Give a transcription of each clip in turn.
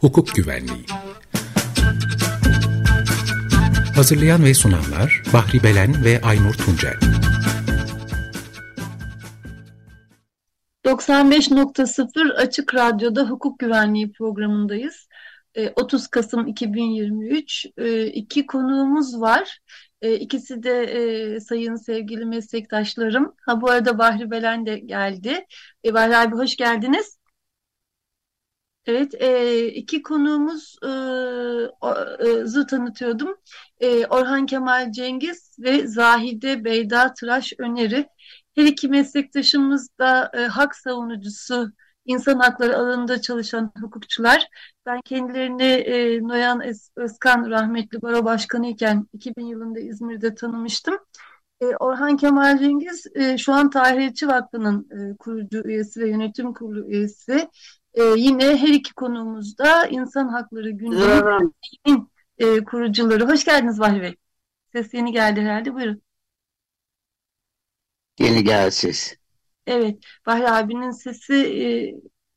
hukuk güvenliği. Hazırlayan ve sunanlar Bahri Belen ve Aynur Tuncel. 95.0 Açık Radyo'da hukuk güvenliği programındayız. 30 ee, Kasım 2023 ee, iki konuğumuz var. Ee, ikisi de e, sayın sevgili meslektaşlarım. Ha bu arada Bahri Belen de geldi. Bahri abi hoş geldiniz. Evet, e, iki konuğumuzu tanıtıyordum. Orhan Kemal Cengiz ve Zahide Beyda Tıraş Öneri. Her iki meslektaşımız da e, hak savunucusu, insan hakları alanında çalışan hukukçular. Ben kendilerini e, Noyan Özkan rahmetli baro başkanı iken 2000 yılında İzmir'de tanımıştım. E, Orhan Kemal Cengiz e, şu an Tahririyetçi Vakfı'nın e, kurucu üyesi ve yönetim kurulu üyesi. E, yine her iki konumuzda insan hakları gündeminin e, kurucuları. Hoş geldiniz Bahri Bey. Ses yeni geldi herhalde. Buyurun. Yeni gelsiz. Evet, Bahri abinin sesi e,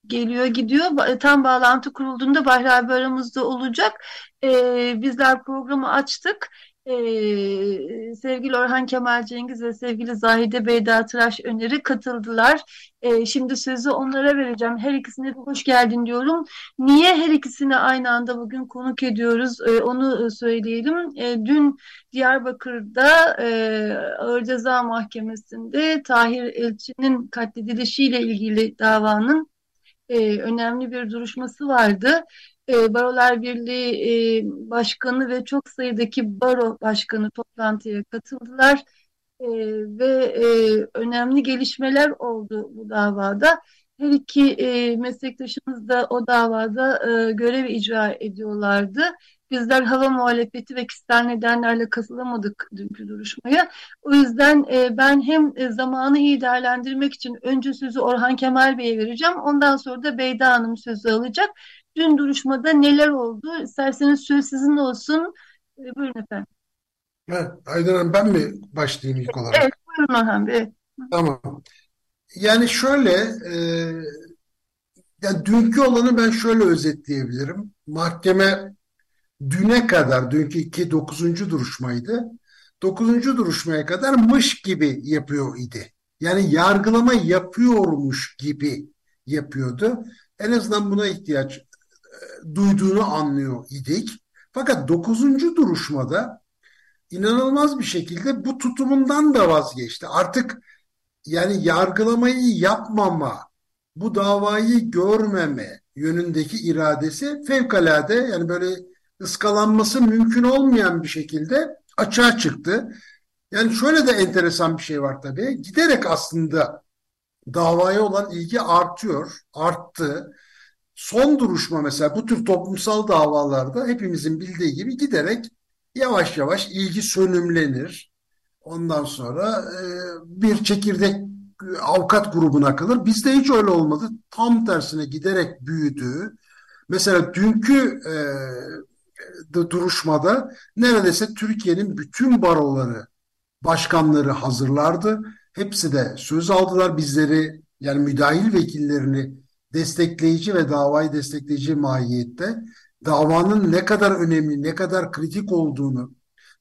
geliyor gidiyor. Tam bağlantı kurulduğunda Bahri abi aramızda olacak. E, bizler programı açtık. Ee, sevgili Orhan Kemal Cengiz ve sevgili Zahide Beyda Tıraş Öneri katıldılar. Ee, şimdi sözü onlara vereceğim. Her ikisine de hoş geldin diyorum. Niye her ikisini aynı anda bugün konuk ediyoruz ee, onu söyleyelim. Ee, dün Diyarbakır'da e, Ağır Ceza Mahkemesi'nde Tahir Elçi'nin katledilişiyle ilgili davanın e, önemli bir duruşması vardı e, Barolar Birliği e, Başkanı ve çok sayıdaki baro başkanı toplantıya katıldılar e, ve e, önemli gelişmeler oldu bu davada. Her iki e, meslektaşımız da o davada e, görev icra ediyorlardı. Bizler hava muhalefeti ve kişisel nedenlerle katılamadık dünkü duruşmaya. O yüzden e, ben hem e, zamanı iyi değerlendirmek için önce sözü Orhan Kemal Bey'e vereceğim. Ondan sonra da Beyda Hanım sözü alacak. Dün duruşmada neler oldu? İsterseniz söz sizin olsun. E, buyurun efendim. Evet, Aydın Hanım ben mi başlayayım ilk olarak? Evet, buyurun Orhan Bey. Tamam. Yani şöyle, e, yani dünkü olanı ben şöyle özetleyebilirim. Mahkeme düne kadar, dünkü iki dokuzuncu duruşmaydı. Dokuzuncu duruşmaya kadar mış gibi yapıyor idi. Yani yargılama yapıyormuş gibi yapıyordu. En azından buna ihtiyaç duyduğunu anlıyor idik. Fakat dokuzuncu duruşmada inanılmaz bir şekilde bu tutumundan da vazgeçti. Artık yani yargılamayı yapmama, bu davayı görmeme yönündeki iradesi fevkalade yani böyle ıskalanması mümkün olmayan bir şekilde açığa çıktı. Yani şöyle de enteresan bir şey var tabii. Giderek aslında davaya olan ilgi artıyor, arttı son duruşma mesela bu tür toplumsal davalarda hepimizin bildiği gibi giderek yavaş yavaş ilgi sönümlenir. Ondan sonra e, bir çekirdek avukat grubuna kalır. Bizde hiç öyle olmadı. Tam tersine giderek büyüdü. Mesela dünkü e, duruşmada neredeyse Türkiye'nin bütün baroları, başkanları hazırlardı. Hepsi de söz aldılar bizleri yani müdahil vekillerini destekleyici ve davayı destekleyici mahiyette davanın ne kadar önemli, ne kadar kritik olduğunu,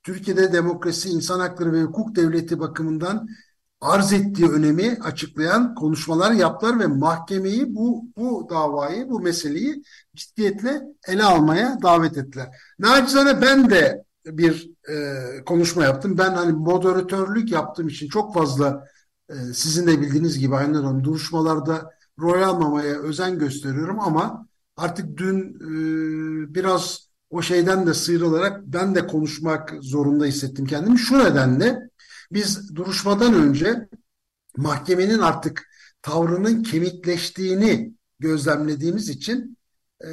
Türkiye'de demokrasi, insan hakları ve hukuk devleti bakımından arz ettiği önemi açıklayan konuşmalar yaptılar ve mahkemeyi bu, bu davayı, bu meseleyi ciddiyetle ele almaya davet ettiler. Nacizane ben de bir e, konuşma yaptım. Ben hani moderatörlük yaptığım için çok fazla e, sizin de bildiğiniz gibi aynı duruşmalarda rol almamaya özen gösteriyorum ama artık dün e, biraz o şeyden de sıyrılarak ben de konuşmak zorunda hissettim kendimi. Şu nedenle biz duruşmadan önce mahkemenin artık tavrının kemikleştiğini gözlemlediğimiz için e,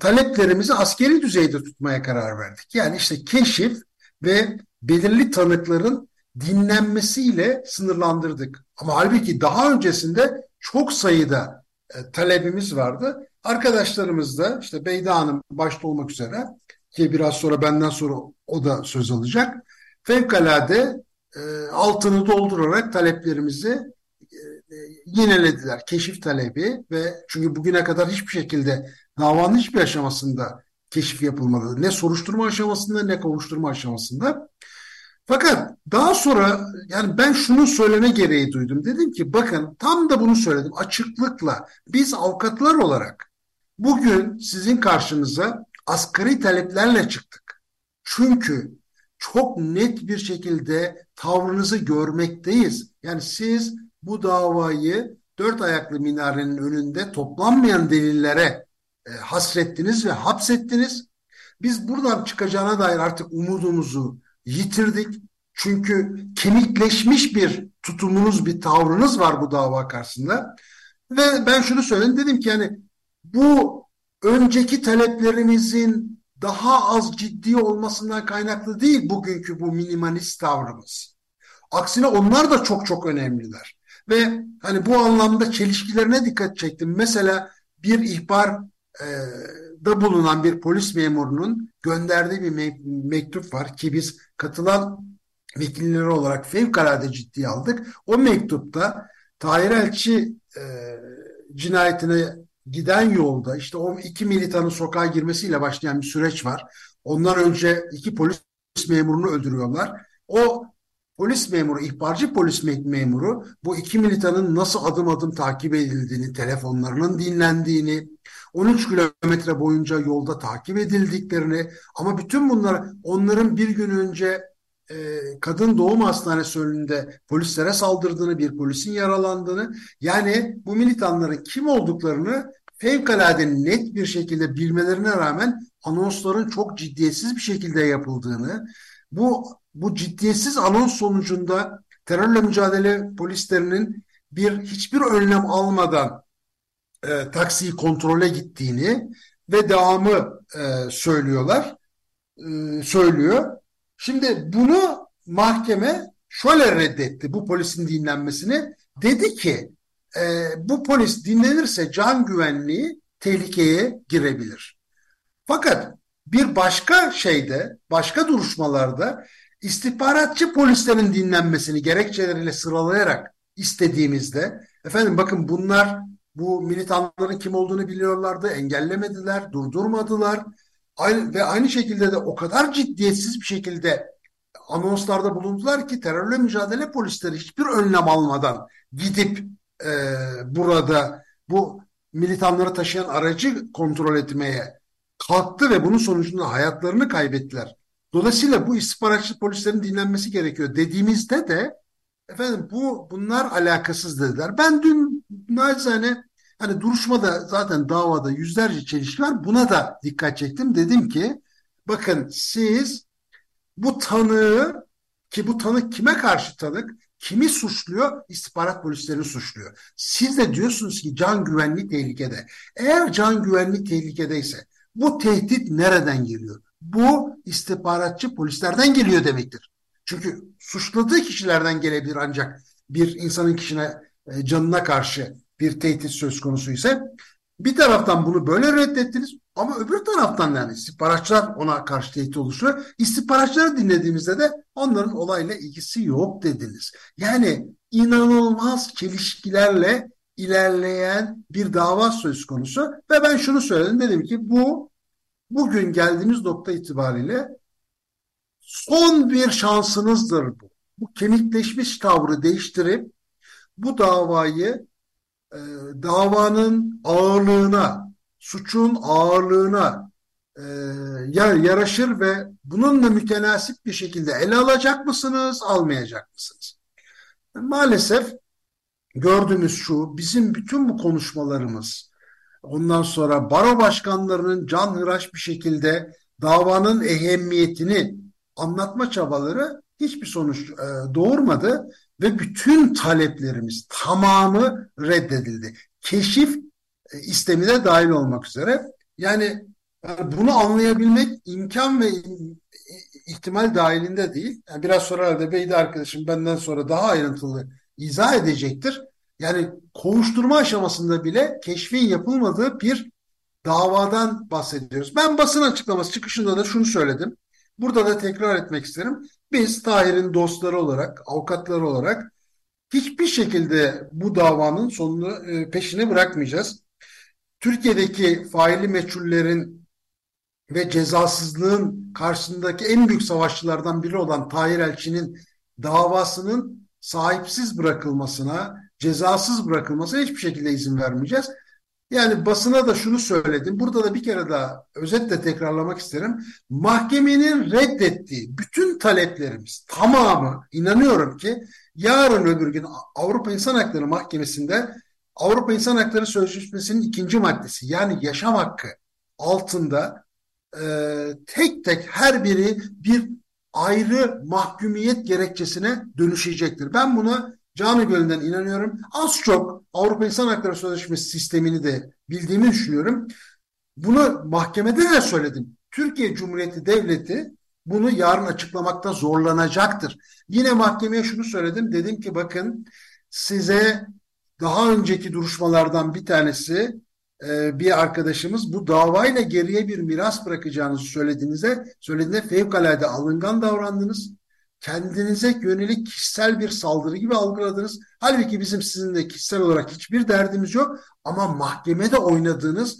taleplerimizi askeri düzeyde tutmaya karar verdik. Yani işte keşif ve belirli tanıkların dinlenmesiyle sınırlandırdık. Ama halbuki daha öncesinde çok sayıda e, talebimiz vardı. Arkadaşlarımız da işte Beyda Hanım başta olmak üzere ki biraz sonra benden sonra o da söz alacak. Fevkalade e, altını doldurarak taleplerimizi e, e, yinelediler. Keşif talebi ve çünkü bugüne kadar hiçbir şekilde davanın hiçbir aşamasında keşif yapılmadı. Ne soruşturma aşamasında ne kovuşturma aşamasında. Fakat daha sonra yani ben şunu söyleme gereği duydum. Dedim ki bakın tam da bunu söyledim açıklıkla. Biz avukatlar olarak bugün sizin karşınıza asgari taleplerle çıktık. Çünkü çok net bir şekilde tavrınızı görmekteyiz. Yani siz bu davayı dört ayaklı minarenin önünde toplanmayan delillere e, hasrettiniz ve hapsettiniz. Biz buradan çıkacağına dair artık umudumuzu yitirdik. Çünkü kemikleşmiş bir tutumunuz, bir tavrınız var bu dava karşısında. Ve ben şunu söyledim dedim ki yani bu önceki taleplerimizin daha az ciddi olmasından kaynaklı değil bugünkü bu minimalist tavrımız. Aksine onlar da çok çok önemliler. Ve hani bu anlamda çelişkilerine dikkat çektim. Mesela bir ihbar e, da bulunan bir polis memurunun gönderdiği bir me mektup var ki biz katılan vekilleri olarak fevkalade ciddiye aldık. O mektupta Tahir Elçi e, cinayetine giden yolda işte o iki militanın sokağa girmesiyle başlayan bir süreç var. Ondan önce iki polis memurunu öldürüyorlar. O polis memuru, ihbarcı polis memuru bu iki militanın nasıl adım adım takip edildiğini, telefonlarının dinlendiğini, 13 kilometre boyunca yolda takip edildiklerini ama bütün bunlar onların bir gün önce e, kadın doğum hastanesi önünde polislere saldırdığını, bir polisin yaralandığını yani bu militanların kim olduklarını fevkalade net bir şekilde bilmelerine rağmen anonsların çok ciddiyetsiz bir şekilde yapıldığını, bu bu ciddiyetsiz anons sonucunda terörle mücadele polislerinin bir hiçbir önlem almadan e, taksiyi kontrole gittiğini ve devamı e, söylüyorlar, e, söylüyor. Şimdi bunu mahkeme şöyle reddetti bu polisin dinlenmesini. Dedi ki e, bu polis dinlenirse can güvenliği tehlikeye girebilir. Fakat bir başka şeyde, başka duruşmalarda istihbaratçı polislerin dinlenmesini gerekçeleriyle sıralayarak istediğimizde efendim bakın bunlar bu militanların kim olduğunu biliyorlardı, engellemediler, durdurmadılar. Aynı, ve aynı şekilde de o kadar ciddiyetsiz bir şekilde anonslarda bulundular ki terörle mücadele polisleri hiçbir önlem almadan gidip e, burada bu militanları taşıyan aracı kontrol etmeye kalktı ve bunun sonucunda hayatlarını kaybettiler. Dolayısıyla bu istihbaratçı polislerin dinlenmesi gerekiyor dediğimizde de efendim bu bunlar alakasız dediler. Ben dün naçizane hani duruşmada zaten davada yüzlerce çelişki var. Buna da dikkat çektim. Dedim ki bakın siz bu tanığı ki bu tanık kime karşı tanık? Kimi suçluyor? İstihbarat polislerini suçluyor. Siz de diyorsunuz ki can güvenliği tehlikede. Eğer can güvenliği tehlikedeyse bu tehdit nereden geliyor? Bu istihbaratçı polislerden geliyor demektir. Çünkü suçladığı kişilerden gelebilir ancak bir insanın kişine e, canına karşı bir tehdit söz konusu ise bir taraftan bunu böyle reddettiniz ama öbür taraftan yani istihbaratçılar ona karşı tehdit oluşuyor. İstihbaratçıları dinlediğimizde de onların olayla ilgisi yok dediniz. Yani inanılmaz çelişkilerle ilerleyen bir dava söz konusu ve ben şunu söyledim dedim ki bu bugün geldiğimiz nokta itibariyle son bir şansınızdır bu. Bu kemikleşmiş tavrı değiştirip bu davayı e, davanın ağırlığına, suçun ağırlığına e, yaraşır ve bununla mütenasip bir şekilde ele alacak mısınız, almayacak mısınız? Maalesef gördüğümüz şu, bizim bütün bu konuşmalarımız, ondan sonra baro başkanlarının canhıraş bir şekilde davanın ehemmiyetini anlatma çabaları hiçbir sonuç e, doğurmadı ve bütün taleplerimiz tamamı reddedildi. Keşif e, istemine dahil olmak üzere. Yani bunu anlayabilmek imkan ve ihtimal dahilinde değil. Yani biraz sonra herhalde Beydi arkadaşım benden sonra daha ayrıntılı izah edecektir. Yani kovuşturma aşamasında bile keşfin yapılmadığı bir davadan bahsediyoruz. Ben basın açıklaması çıkışında da şunu söyledim. Burada da tekrar etmek isterim. Biz Tahir'in dostları olarak, avukatları olarak hiçbir şekilde bu davanın sonunu e, peşine bırakmayacağız. Türkiye'deki faili meçhullerin ve cezasızlığın karşısındaki en büyük savaşçılardan biri olan Tahir Elçi'nin davasının sahipsiz bırakılmasına, cezasız bırakılmasına hiçbir şekilde izin vermeyeceğiz. Yani basına da şunu söyledim. Burada da bir kere daha özetle tekrarlamak isterim. Mahkemenin reddettiği bütün taleplerimiz tamamı inanıyorum ki yarın öbür gün Avrupa İnsan Hakları Mahkemesi'nde Avrupa İnsan Hakları Sözleşmesi'nin ikinci maddesi yani yaşam hakkı altında e, tek tek her biri bir ayrı mahkumiyet gerekçesine dönüşecektir. Ben buna canı gönülden inanıyorum. Az çok Avrupa İnsan Hakları Sözleşmesi sistemini de bildiğimi düşünüyorum. Bunu mahkemede de söyledim. Türkiye Cumhuriyeti Devleti bunu yarın açıklamakta zorlanacaktır. Yine mahkemeye şunu söyledim. Dedim ki bakın size daha önceki duruşmalardan bir tanesi e, bir arkadaşımız bu davayla geriye bir miras bırakacağınızı söylediğinizde söylediğinde fevkalade alıngan davrandınız. Kendinize yönelik kişisel bir saldırı gibi algıladınız. Halbuki bizim sizinle kişisel olarak hiçbir derdimiz yok ama mahkemede oynadığınız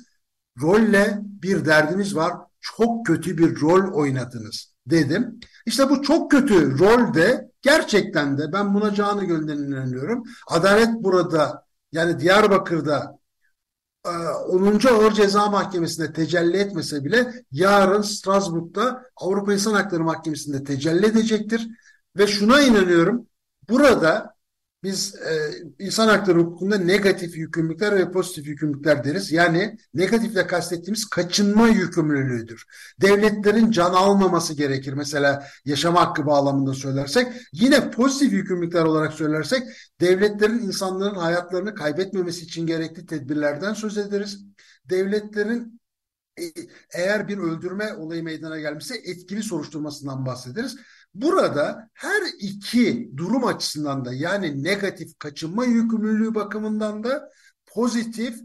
rolle bir derdimiz var. Çok kötü bir rol oynadınız dedim. İşte bu çok kötü rolde gerçekten de ben buna canı gönülden inanıyorum. Adalet burada yani Diyarbakır'da 10. E, Ağır Ceza Mahkemesi'nde tecelli etmese bile yarın Strasbourg'da Avrupa İnsan Hakları Mahkemesi'nde tecelli edecektir. Ve şuna inanıyorum burada biz e, insan hakları hukukunda negatif yükümlülükler ve pozitif yükümlülükler deriz. Yani negatifle kastettiğimiz kaçınma yükümlülüğüdür. Devletlerin can almaması gerekir. Mesela yaşam hakkı bağlamında söylersek. Yine pozitif yükümlülükler olarak söylersek devletlerin insanların hayatlarını kaybetmemesi için gerekli tedbirlerden söz ederiz. Devletlerin e, eğer bir öldürme olayı meydana gelmişse etkili soruşturmasından bahsederiz. Burada her iki durum açısından da yani negatif kaçınma yükümlülüğü bakımından da pozitif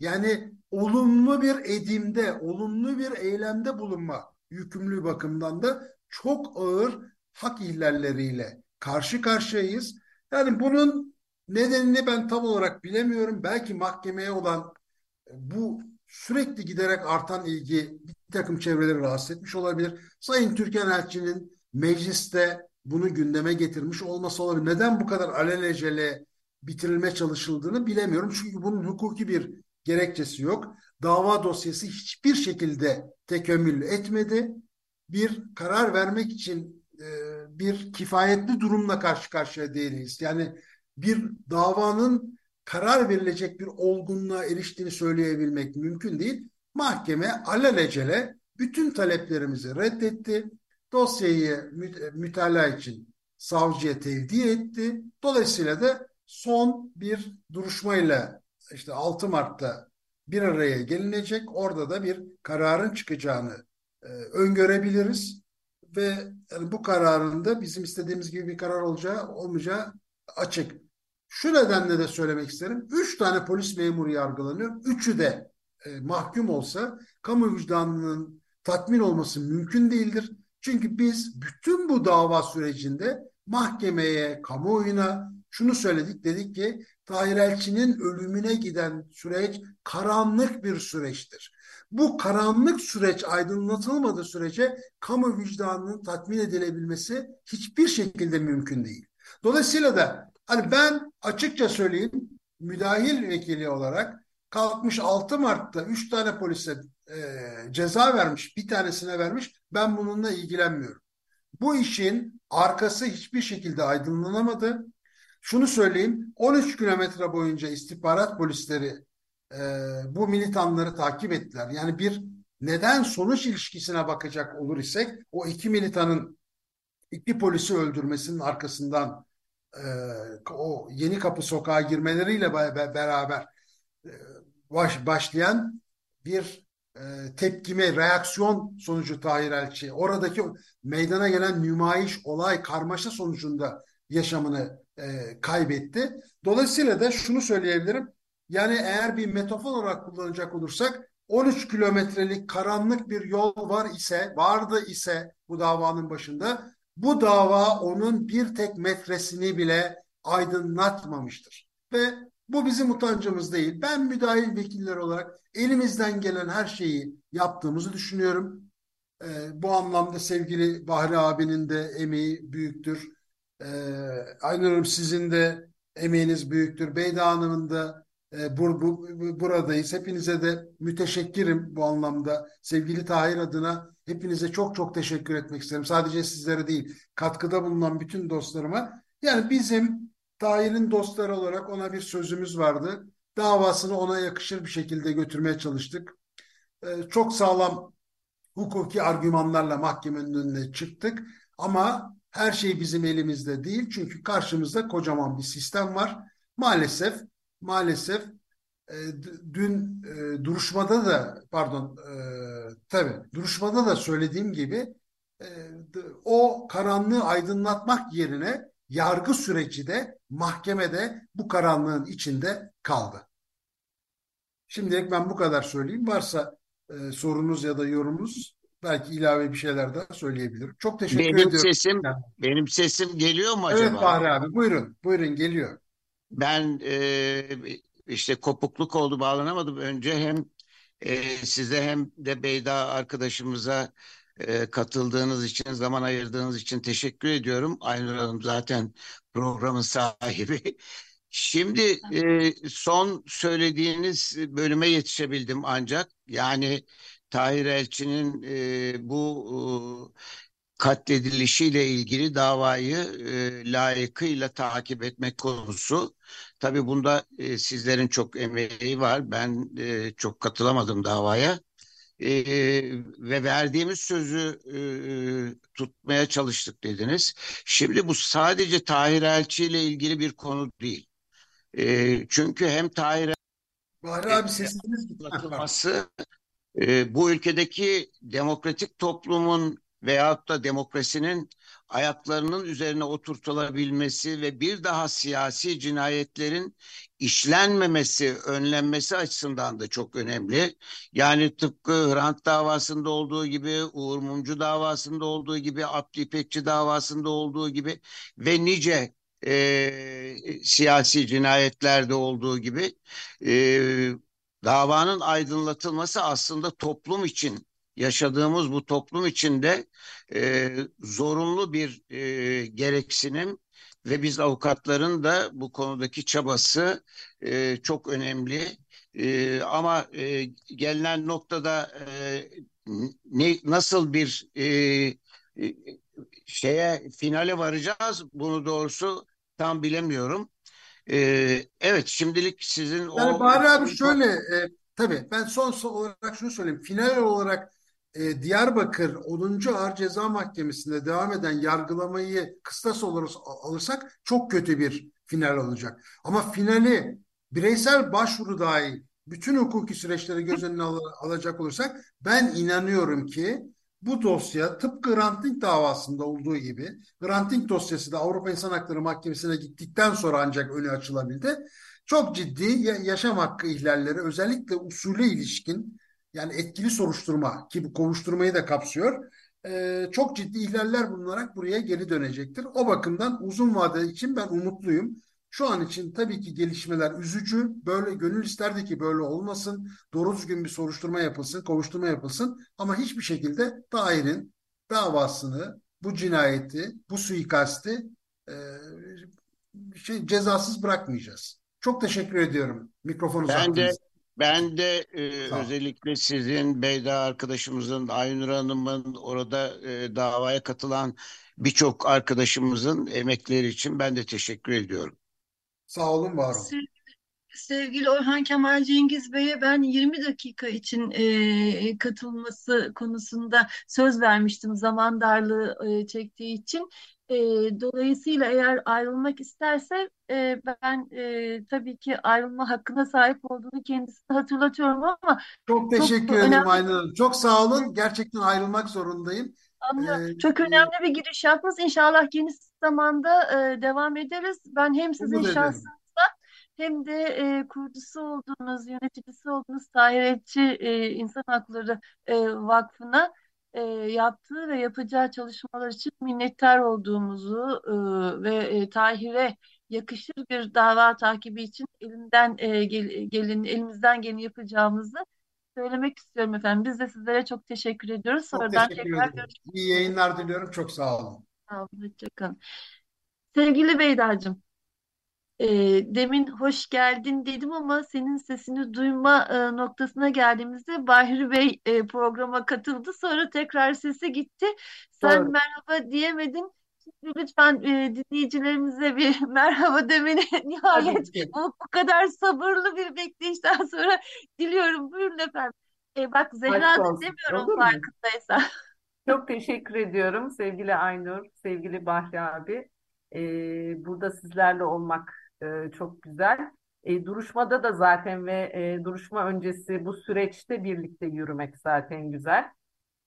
yani olumlu bir edimde, olumlu bir eylemde bulunma yükümlülüğü bakımından da çok ağır hak ihlalleriyle karşı karşıyayız. Yani bunun nedenini ben tam olarak bilemiyorum. Belki mahkemeye olan bu sürekli giderek artan ilgi bir takım çevreleri rahatsız etmiş olabilir. Sayın Türkan Elçi'nin mecliste bunu gündeme getirmiş olması olabilir. Neden bu kadar alelacele bitirilme çalışıldığını bilemiyorum. Çünkü bunun hukuki bir gerekçesi yok. Dava dosyası hiçbir şekilde tekemmül etmedi. Bir karar vermek için e, bir kifayetli durumla karşı karşıya değiliz. Yani bir davanın karar verilecek bir olgunluğa eriştiğini söyleyebilmek mümkün değil. Mahkeme alelacele bütün taleplerimizi reddetti dosyayı mütalaa için savcıya tevdi etti. Dolayısıyla da son bir duruşmayla işte 6 Mart'ta bir araya gelinecek. Orada da bir kararın çıkacağını e, öngörebiliriz ve yani bu kararın da bizim istediğimiz gibi bir karar olacağı olmayacağı açık. Şu nedenle de söylemek isterim. Üç tane polis memuru yargılanıyor. Üçü de e, mahkum olsa kamu vicdanının tatmin olması mümkün değildir. Çünkü biz bütün bu dava sürecinde mahkemeye, kamuoyuna şunu söyledik. Dedik ki Tahir Elçi'nin ölümüne giden süreç karanlık bir süreçtir. Bu karanlık süreç aydınlatılmadığı sürece kamu vicdanının tatmin edilebilmesi hiçbir şekilde mümkün değil. Dolayısıyla da hani ben açıkça söyleyeyim müdahil vekili olarak kalkmış 6 Mart'ta 3 tane polise e, ceza vermiş, bir tanesine vermiş. Ben bununla ilgilenmiyorum. Bu işin arkası hiçbir şekilde aydınlanamadı. Şunu söyleyeyim, 13 kilometre boyunca istihbarat polisleri e, bu militanları takip ettiler. Yani bir neden sonuç ilişkisine bakacak olur isek o iki militanın iki polisi öldürmesinin arkasından e, o yeni kapı sokağa girmeleriyle beraber e, baş, başlayan bir e, tepkime, reaksiyon sonucu Tahir Elçi, oradaki meydana gelen nümayiş, olay, karmaşa sonucunda yaşamını e, kaybetti. Dolayısıyla da şunu söyleyebilirim. Yani eğer bir metafor olarak kullanacak olursak 13 kilometrelik karanlık bir yol var ise, vardı ise bu davanın başında bu dava onun bir tek metresini bile aydınlatmamıştır. Ve Bu bizim utancımız değil. Ben müdahil vekiller olarak elimizden gelen her şeyi yaptığımızı düşünüyorum. E, bu anlamda sevgili Bahri abinin de emeği büyüktür. E, Aynur Hanım sizin de emeğiniz büyüktür. Beyda Hanım'ın da e, bu, bu, buradayız. Hepinize de müteşekkirim bu anlamda. Sevgili Tahir adına hepinize çok çok teşekkür etmek isterim. Sadece sizlere değil, katkıda bulunan bütün dostlarıma. Yani bizim Tahir'in dostları olarak ona bir sözümüz vardı. Davasını ona yakışır bir şekilde götürmeye çalıştık. E, çok sağlam hukuki argümanlarla mahkemenin önüne çıktık. Ama her şey bizim elimizde değil. Çünkü karşımızda kocaman bir sistem var. Maalesef maalesef e, dün e, duruşmada da pardon e, tabii duruşmada da söylediğim gibi e, o karanlığı aydınlatmak yerine yargı süreci de mahkemede bu karanlığın içinde kaldı. Şimdilik ben bu kadar söyleyeyim. Varsa e, sorunuz ya da yorumunuz belki ilave bir şeyler daha söyleyebilirim. Çok teşekkür benim ediyorum. Sesim, yani. Benim sesim geliyor mu acaba? Evet Bahri abi buyurun. Buyurun geliyor. Ben e, işte kopukluk oldu bağlanamadım. Önce hem e, size hem de Beyda arkadaşımıza e, katıldığınız için, zaman ayırdığınız için teşekkür ediyorum. Aynur Hanım zaten programın sahibi. Şimdi e, son söylediğiniz bölüme yetişebildim ancak. Yani Tahir Elçi'nin e, bu katledilişiyle ilgili davayı e, layıkıyla takip etmek konusu. Tabii bunda e, sizlerin çok emeği var. Ben e, çok katılamadım davaya. E, ve verdiğimiz sözü e, tutmaya çalıştık dediniz. Şimdi bu sadece Tahir Elçi ile ilgili bir konu değil. E, çünkü hem Tahir Bahri abi sesiniz atılması e, bu ülkedeki demokratik toplumun veyahut da demokrasinin ayaklarının üzerine oturtulabilmesi ve bir daha siyasi cinayetlerin işlenmemesi, önlenmesi açısından da çok önemli. Yani tıpkı Hrant davasında olduğu gibi, Uğur Mumcu davasında olduğu gibi, Abdi İpekçi davasında olduğu gibi ve nice e, siyasi cinayetlerde olduğu gibi e, davanın aydınlatılması aslında toplum için yaşadığımız bu toplum içinde e, zorunlu bir e, gereksinim ve biz avukatların da bu konudaki çabası e, çok önemli. E, ama e, gelinen noktada e, ne nasıl bir e, e, şeye finale varacağız bunu doğrusu tam bilemiyorum. E, evet şimdilik sizin yani o... Bahri abi şöyle e, tabii ben son, son olarak şunu söyleyeyim. Final olarak e, Diyarbakır 10. Ağır Ceza Mahkemesi'nde devam eden yargılamayı kıstas olarak alırsak çok kötü bir final olacak. Ama finali bireysel başvuru dahil bütün hukuki süreçleri göz önüne al alacak olursak ben inanıyorum ki bu dosya tıpkı Hrant davasında olduğu gibi Hrant dosyası da Avrupa İnsan Hakları Mahkemesi'ne gittikten sonra ancak önü açılabildi. Çok ciddi yaşam hakkı ihlalleri özellikle usule ilişkin yani etkili soruşturma ki bu kovuşturmayı da kapsıyor. E, çok ciddi ihlaller bulunarak buraya geri dönecektir. O bakımdan uzun vade için ben umutluyum. Şu an için tabii ki gelişmeler üzücü. Böyle gönül isterdi ki böyle olmasın. Doğru düzgün bir soruşturma yapılsın, kovuşturma yapılsın. Ama hiçbir şekilde Tahir'in davasını, bu cinayeti, bu suikasti e, şey cezasız bırakmayacağız. Çok teşekkür ediyorum mikrofonu Ben de ben de e, özellikle sizin Beyda arkadaşımızın, Aynur Hanım'ın orada e, davaya katılan birçok arkadaşımızın emekleri için ben de teşekkür ediyorum. Sağ olun, var olun. Sevgili Orhan Kemal Cengiz Bey'e ben 20 dakika için e, katılması konusunda söz vermiştim zaman darlığı e, çektiği için. E, dolayısıyla eğer ayrılmak isterse e, ben e, tabii ki ayrılma hakkına sahip olduğunu kendisine hatırlatıyorum ama çok teşekkür çok ederim Aynur Hanım. Çok sağ olun. Gerçekten ayrılmak zorundayım. Ee, çok önemli bir giriş yaptınız. İnşallah geniş zamanda e, devam ederiz. Ben hem sizin şahsınızda hem de e, kurucusu olduğunuz, yöneticisi olduğunuz Tahir Elçi e, İnsan Hakları e, Vakfı'na e, yaptığı ve yapacağı çalışmalar için minnettar olduğumuzu e, ve e, Tahir'e yakışır bir dava takibi için elinden e, gel, gelin elimizden geleni yapacağımızı söylemek istiyorum efendim. Biz de sizlere çok teşekkür ediyoruz. Çok Sonradan teşekkür tekrar ederim. görüşmek İyi yayınlar diliyorum. Çok sağ olun. Sağ olun, hoşçakalın. Sevgili Beyda'cığım, e, demin hoş geldin dedim ama senin sesini duyma e, noktasına geldiğimizde Bahri Bey e, programa katıldı. Sonra tekrar sesi gitti. Sen Doğru. merhaba diyemedin. Şimdi lütfen e, dinleyicilerimize bir merhaba demeni nihayet bu, bu kadar sabırlı bir bekleyişten sonra diliyorum. Buyurun efendim. E, bak Zehra demiyorum farkındaysan. Çok teşekkür ediyorum sevgili Aynur, sevgili Bahri abi. Ee, burada sizlerle olmak e, çok güzel. E, duruşmada da zaten ve e, duruşma öncesi bu süreçte birlikte yürümek zaten güzel.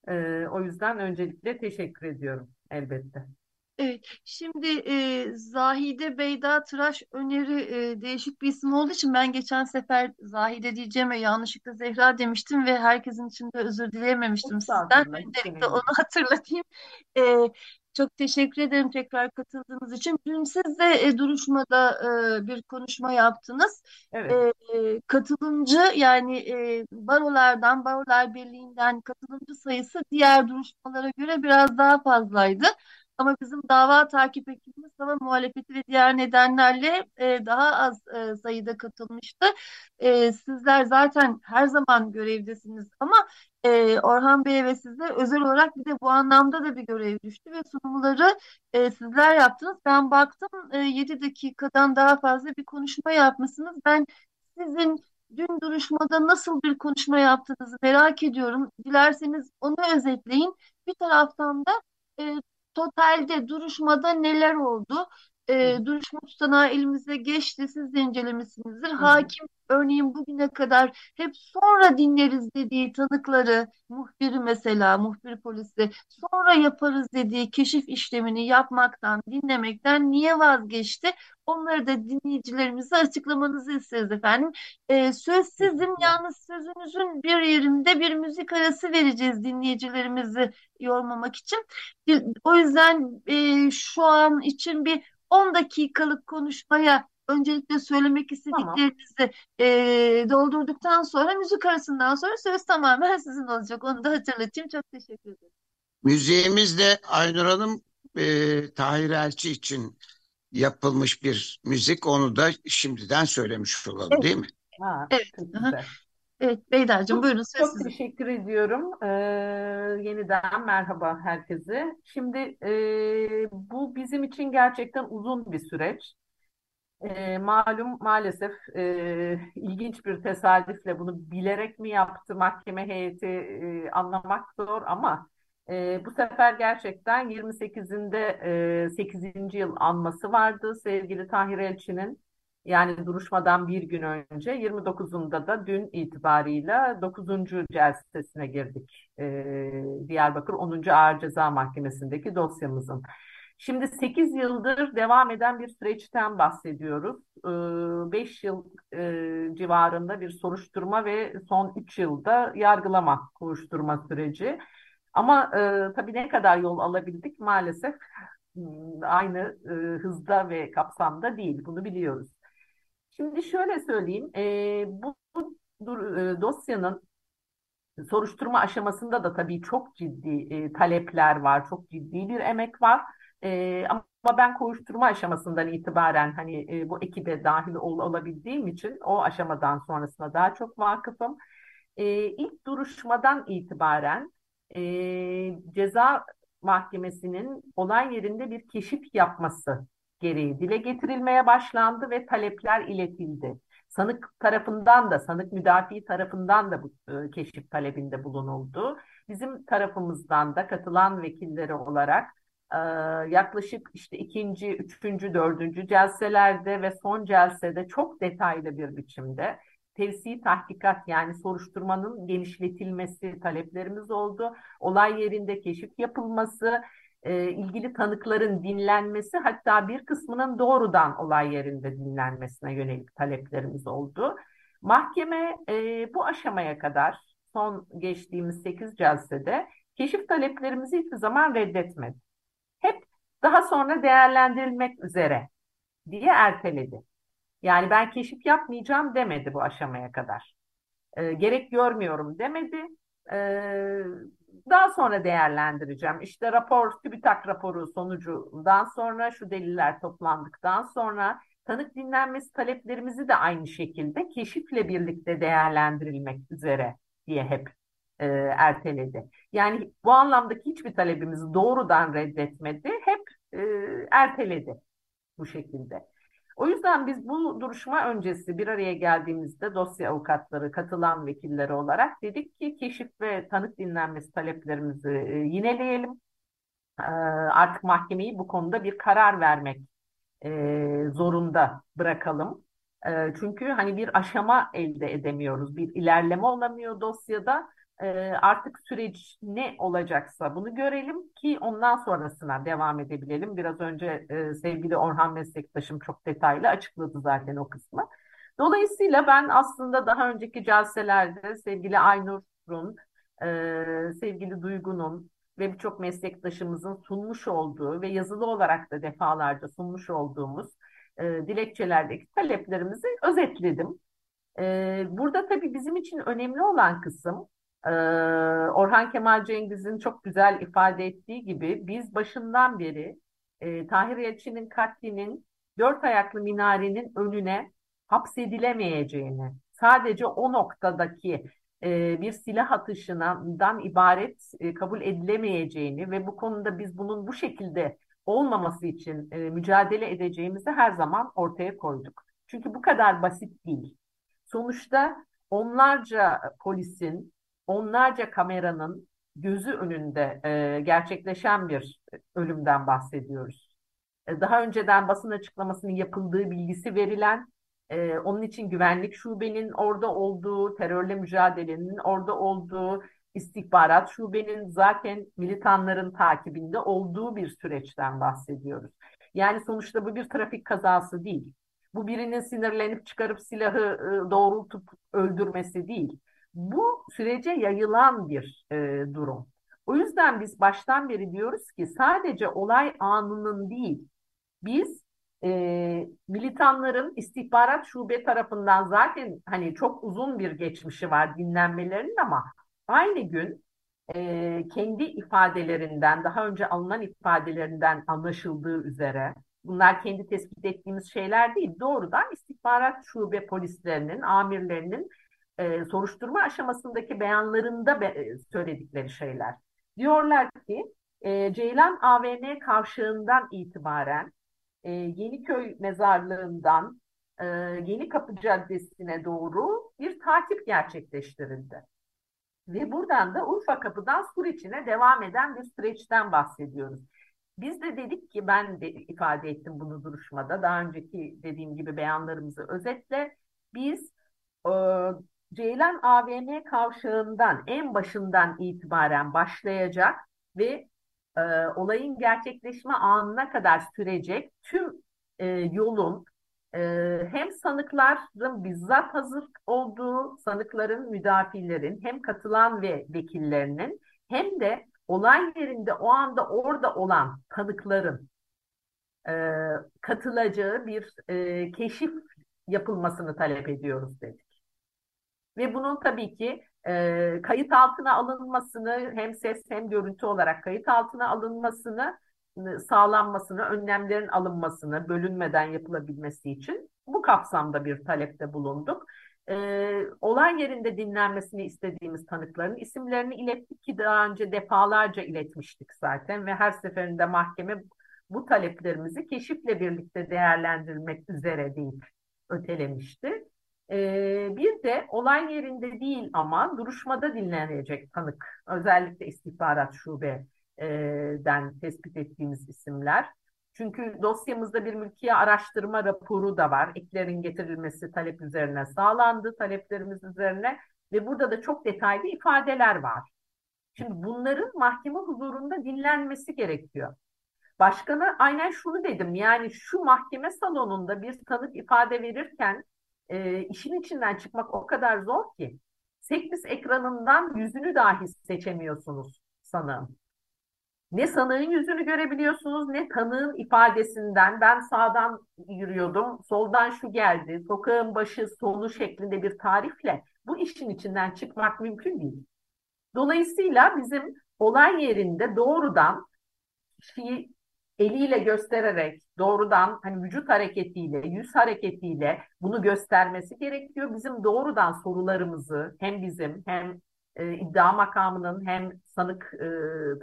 E, o yüzden öncelikle teşekkür ediyorum elbette. Evet, şimdi e, Zahide Beyda Tıraş öneri e, değişik bir isim olduğu için ben geçen sefer Zahide diyeceğime yanlışlıkla Zehra demiştim ve herkesin içinde özür dileyememiştim sizden. Öncelikle onu hatırlatayım. E, çok teşekkür ederim tekrar katıldığınız için. Dün siz de e, duruşmada e, bir konuşma yaptınız. Evet, E, e, katılımcı yani e, barolardan, Barolar Birliği'nden katılımcı sayısı diğer duruşmalara göre biraz daha fazlaydı. Ama bizim dava takip ekibimiz hava muhalefeti ve diğer nedenlerle e, daha az e, sayıda katılmıştı. E, sizler zaten her zaman görevdesiniz ama e, Orhan Bey'e ve size özel olarak bir de bu anlamda da bir görev düştü ve sunumları e, sizler yaptınız. Ben baktım e, 7 dakikadan daha fazla bir konuşma yapmışsınız. Ben sizin dün duruşmada nasıl bir konuşma yaptığınızı merak ediyorum. Dilerseniz onu özetleyin. Bir taraftan da e, totalde duruşmada neler oldu? E, duruşma tutanağı elimize geçti. Siz de incelemişsinizdir. Hakim örneğin bugüne kadar hep sonra dinleriz dediği tanıkları, muhbiri mesela, muhbir polisi, sonra yaparız dediği keşif işlemini yapmaktan, dinlemekten niye vazgeçti? Onları da dinleyicilerimize açıklamanızı isteriz efendim. E, söz sizin, yalnız sözünüzün bir yerinde bir müzik arası vereceğiz dinleyicilerimizi yormamak için. O yüzden e, şu an için bir 10 dakikalık konuşmaya öncelikle söylemek Tamam. istediklerinizi e, doldurduktan sonra müzik arasından sonra söz tamamen sizin olacak. Onu da hatırlatayım. Çok teşekkür ederim. Müziğimiz de Aynur Hanım e, Tahir Elçi için yapılmış bir müzik. Onu da şimdiden söylemiş olalım Evet, değil mi? Ha, evet. Evet, Beyda'cığım buyurun söz çok sizin. teşekkür ediyorum. Ee, yeniden merhaba herkese. Şimdi e, bu bizim için gerçekten uzun bir süreç. E, malum maalesef e, ilginç bir tesadüfle bunu bilerek mi yaptı mahkeme heyeti e, anlamak zor ama e, bu sefer gerçekten 28'inde e, 8. yıl anması vardı sevgili Tahir Elçi'nin. Yani duruşmadan bir gün önce 29'unda da dün itibarıyla 9. celsesine girdik. E, Diyarbakır 10. Ağır Ceza Mahkemesi'ndeki dosyamızın. Şimdi 8 yıldır devam eden bir süreçten bahsediyoruz. 5 yıl civarında bir soruşturma ve son 3 yılda yargılama kovuşturma süreci. Ama tabii ne kadar yol alabildik maalesef hmm, aynı hızda ve kapsamda değil. Bunu biliyoruz. Şimdi şöyle söyleyeyim, e, bu, e, dosyanın soruşturma aşamasında da tabii çok ciddi e, talepler var, çok ciddi bir emek var. E, ama ben kovuşturma aşamasından itibaren hani e, bu ekibe dahil ol, olabildiğim için o aşamadan sonrasına daha çok vakıfım. E, ilk duruşmadan itibaren e, ceza mahkemesinin olay yerinde bir keşif yapması gereği dile getirilmeye başlandı ve talepler iletildi. Sanık tarafından da, sanık müdafi tarafından da bu e, keşif talebinde bulunuldu. Bizim tarafımızdan da katılan vekilleri olarak e, yaklaşık işte ikinci, üçüncü, dördüncü celselerde ve son celsede çok detaylı bir biçimde tevsi tahkikat yani soruşturmanın genişletilmesi taleplerimiz oldu. Olay yerinde keşif yapılması, e, ilgili tanıkların dinlenmesi hatta bir kısmının doğrudan olay yerinde dinlenmesine yönelik taleplerimiz oldu. Mahkeme e, bu aşamaya kadar son geçtiğimiz 8 celsede keşif taleplerimizi hiçbir zaman reddetmedi. Hep daha sonra değerlendirilmek üzere diye erteledi. Yani ben keşif yapmayacağım demedi bu aşamaya kadar. E, gerek görmüyorum demedi. E, daha sonra değerlendireceğim. İşte rapor, TÜBİTAK raporu sonucundan sonra şu deliller toplandıktan sonra tanık dinlenmesi taleplerimizi de aynı şekilde keşifle birlikte değerlendirilmek üzere diye hep e, erteledi. Yani bu anlamdaki hiçbir talebimizi doğrudan reddetmedi, hep e, erteledi bu şekilde. O yüzden biz bu duruşma öncesi bir araya geldiğimizde dosya avukatları, katılan vekilleri olarak dedik ki keşif ve tanık dinlenmesi taleplerimizi e, yineleyelim. E, artık mahkemeyi bu konuda bir karar vermek e, zorunda bırakalım. Çünkü hani bir aşama elde edemiyoruz, bir ilerleme olamıyor dosyada. E, artık süreç ne olacaksa bunu görelim ki ondan sonrasına devam edebilelim. Biraz önce e, sevgili Orhan meslektaşım çok detaylı açıkladı zaten o kısmı. Dolayısıyla ben aslında daha önceki celselerde sevgili Aynur'un, e, sevgili Duygu'nun ve birçok meslektaşımızın sunmuş olduğu ve yazılı olarak da defalarca sunmuş olduğumuz e, dilekçelerdeki taleplerimizi özetledim. E, burada tabii bizim için önemli olan kısım e, Orhan Kemal Cengiz'in çok güzel ifade ettiği gibi biz başından beri e, Tahir Elçi'nin katlinin dört ayaklı minarenin önüne hapsedilemeyeceğini, sadece o noktadaki e, bir silah atışından ibaret e, kabul edilemeyeceğini ve bu konuda biz bunun bu şekilde olmaması için e, mücadele edeceğimizi her zaman ortaya koyduk. Çünkü bu kadar basit değil. Sonuçta onlarca polisin, onlarca kameranın gözü önünde gerçekleşen bir ölümden bahsediyoruz. Daha önceden basın açıklamasının yapıldığı bilgisi verilen ee, onun için güvenlik şubenin orada olduğu, terörle mücadelenin orada olduğu, istihbarat şubenin zaten militanların takibinde olduğu bir süreçten bahsediyoruz. Yani sonuçta bu bir trafik kazası değil. Bu birinin sinirlenip çıkarıp silahı e, doğrultup öldürmesi değil. Bu sürece yayılan bir e, durum. O yüzden biz baştan beri diyoruz ki sadece olay anının değil, biz e, militanların istihbarat şube tarafından zaten hani çok uzun bir geçmişi var dinlenmelerinin ama aynı gün e, kendi ifadelerinden daha önce alınan ifadelerinden anlaşıldığı üzere bunlar kendi tespit ettiğimiz şeyler değil doğrudan istihbarat şube polislerinin amirlerinin e, soruşturma aşamasındaki beyanlarında be, söyledikleri şeyler. Diyorlar ki e, Ceylan AVM kavşağından itibaren e, Yeniköy mezarlığından e, Yeni Kapı Caddesi'ne doğru bir takip gerçekleştirildi. Ve buradan da Urfa Kapı'dan Sur içine devam eden bir süreçten bahsediyoruz. Biz de dedik ki ben de ifade ettim bunu duruşmada. Daha önceki dediğim gibi beyanlarımızı özetle biz e, Ceylan AVM kavşağından en başından itibaren başlayacak ve e, olayın gerçekleşme anına kadar sürecek tüm e, yolun e, hem sanıkların bizzat hazır olduğu sanıkların, müdafilerin hem katılan ve vekillerinin hem de olay yerinde o anda orada olan tanıkların e, katılacağı bir e, keşif yapılmasını talep ediyoruz dedik. Ve bunun tabii ki e, kayıt altına alınmasını hem ses hem görüntü olarak kayıt altına alınmasını sağlanmasını, önlemlerin alınmasını, bölünmeden yapılabilmesi için bu kapsamda bir talepte bulunduk. Ee, olay yerinde dinlenmesini istediğimiz tanıkların isimlerini ilettik ki daha önce defalarca iletmiştik zaten ve her seferinde mahkeme bu taleplerimizi keşifle birlikte değerlendirmek üzere deyip ötelemişti. Ee, bir de olay yerinde değil ama duruşmada dinlenecek tanık, özellikle istihbarat şubeden tespit ettiğimiz isimler. Çünkü dosyamızda bir mülkiye araştırma raporu da var. Eklerin getirilmesi talep üzerine sağlandı, taleplerimiz üzerine ve burada da çok detaylı ifadeler var. Şimdi bunların mahkeme huzurunda dinlenmesi gerekiyor. Başkana aynen şunu dedim yani şu mahkeme salonunda bir tanık ifade verirken e, işin içinden çıkmak o kadar zor ki. Sekbis ekranından yüzünü dahi seçemiyorsunuz. sanığın. Ne sanığın yüzünü görebiliyorsunuz ne tanığın ifadesinden. Ben sağdan yürüyordum, soldan şu geldi, sokağın başı sonu şeklinde bir tarifle bu işin içinden çıkmak mümkün değil. Dolayısıyla bizim olay yerinde doğrudan kişiyi eliyle göstererek doğrudan hani vücut hareketiyle, yüz hareketiyle bunu göstermesi gerekiyor. Bizim doğrudan sorularımızı hem bizim hem e, iddia makamının hem sanık e,